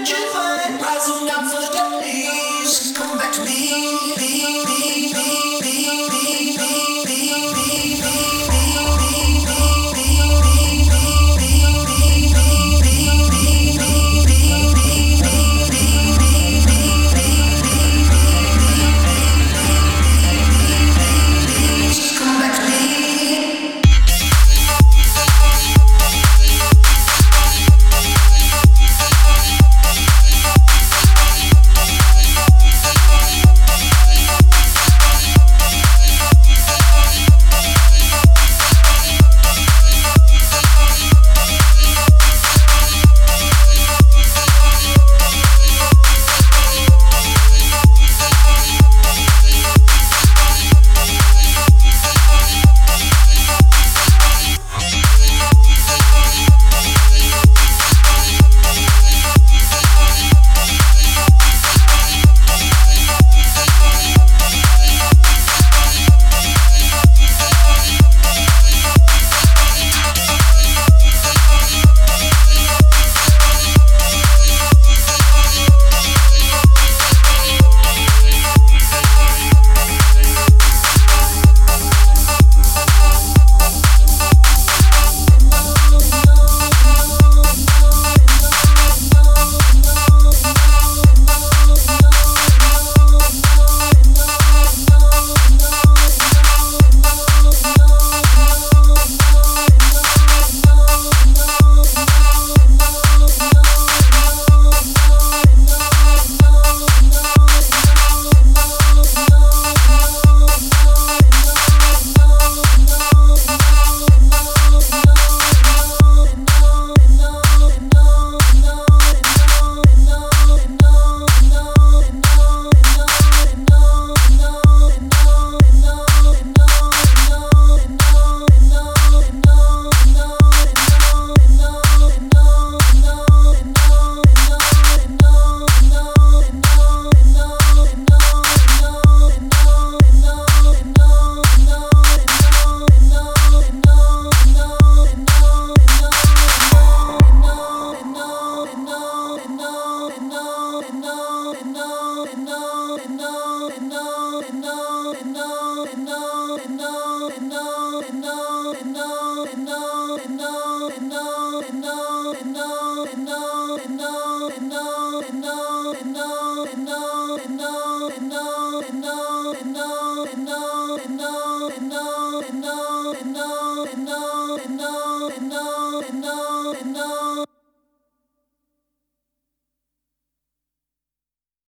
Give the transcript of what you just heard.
what you find. Rising up to the no, no, no, no, no,